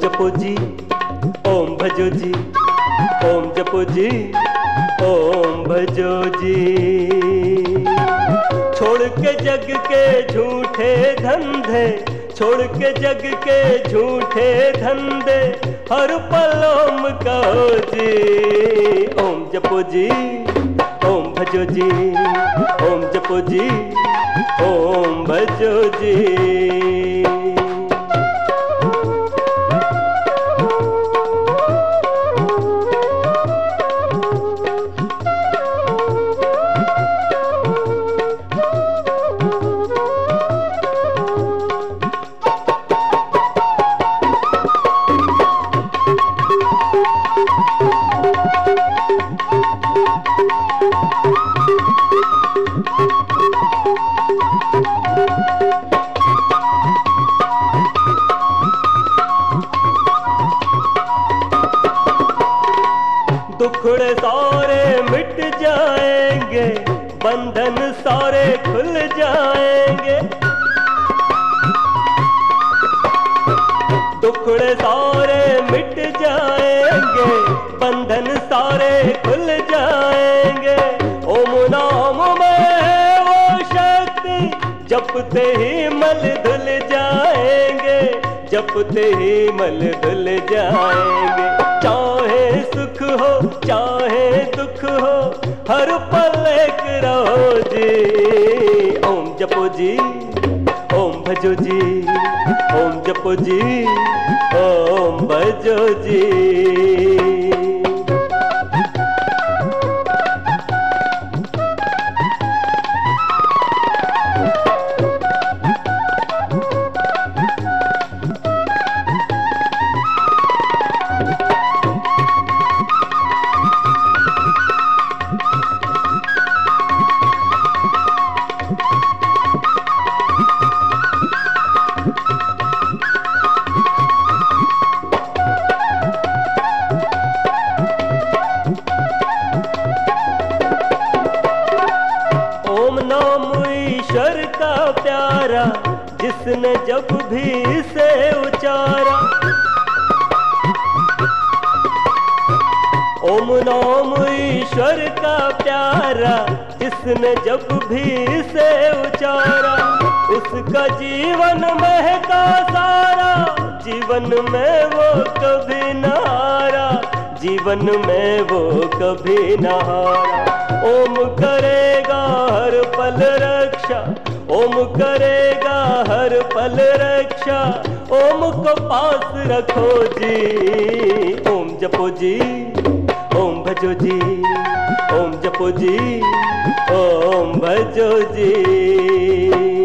जपो जी, ओम भजो जी, ओम जपो जी, ओम भजो जी। छोड़ के जग के झूठे धंधे, छोड़ के जग के झूठे धंधे, हर पल ओम कहो जी। ओम जपो जी, ओम भजो जी, ओम जपो जी, ओम भजो जी। दुखड़े सारे मिट जाएँगे बंधन सारे खुल जाएँगे। दुखड़े सारे जपते ही मल धुल जाएँगे, जपते ही मल धुल जाएँगे। चाहे सुख हो, चाहे दुख हो, हर पल एक रहो जी। ओम जपो जी, ओम भजो जी, ओम जपो जी, ओम भजो जी। जिसने जब भी इसे उचारा। ओम नाम ईश्वर का प्यारा, जिसने जब भी इसे उचारा। उसका जीवन महका सारा, जीवन में वो कभी न हारा जीवन में वो कभी न हारा ओम करेगा हर पल रक्षा, ओम करेगा हर पल रक्षा, ओम को पास रखो जी। ओम जपो जी, ओम भजो जी, ओम जपो जी, ओम भजो जी।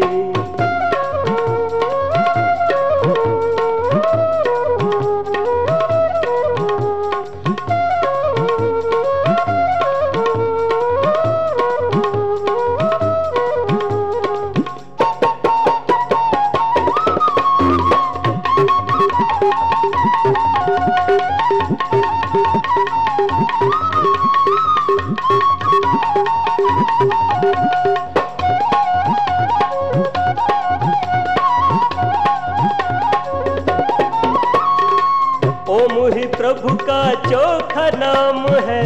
प्रभु का चौथा नाम है,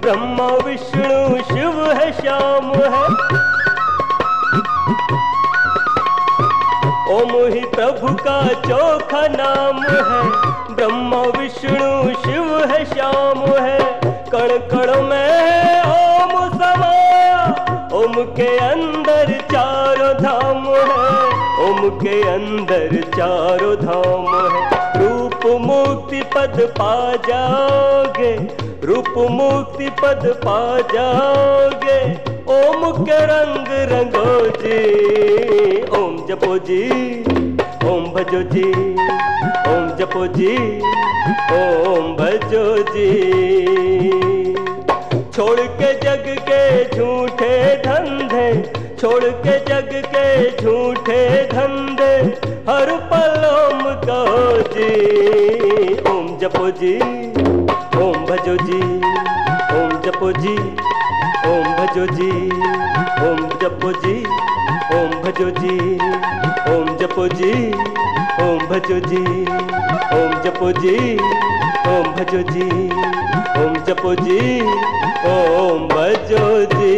ब्रह्मा, विष्णु, शिव है, श्याम है। ओम ही प्रभु का चौथा नाम है, ब्रह्मा, विष्णु, शिव है, श्याम है। कण कण में ओम समाया ओम के अंदर चारों धाम है, ओम के अंदर चारों धाम है। मुक्ति पद पा जाओगे रूप मुक्ति पद पा जाओगे। ओम के रंग रंगो जी ओम जपो जी ओम भजो जी ओम जपो जी ओम भजो जी छोड़ के जग के झूठे धंधे, छोड़ के जग के झूठे धंधे हर पल ओम कहो जी ओम जपो जी ओम भजो जी ओम जपो जी ओम भजो जी ओम जपो जी ओम भजो जी ओम जपो जी ओम भजो जी ओम जपो जी ओम भजो जी ओम जपो जी ओम भजो जी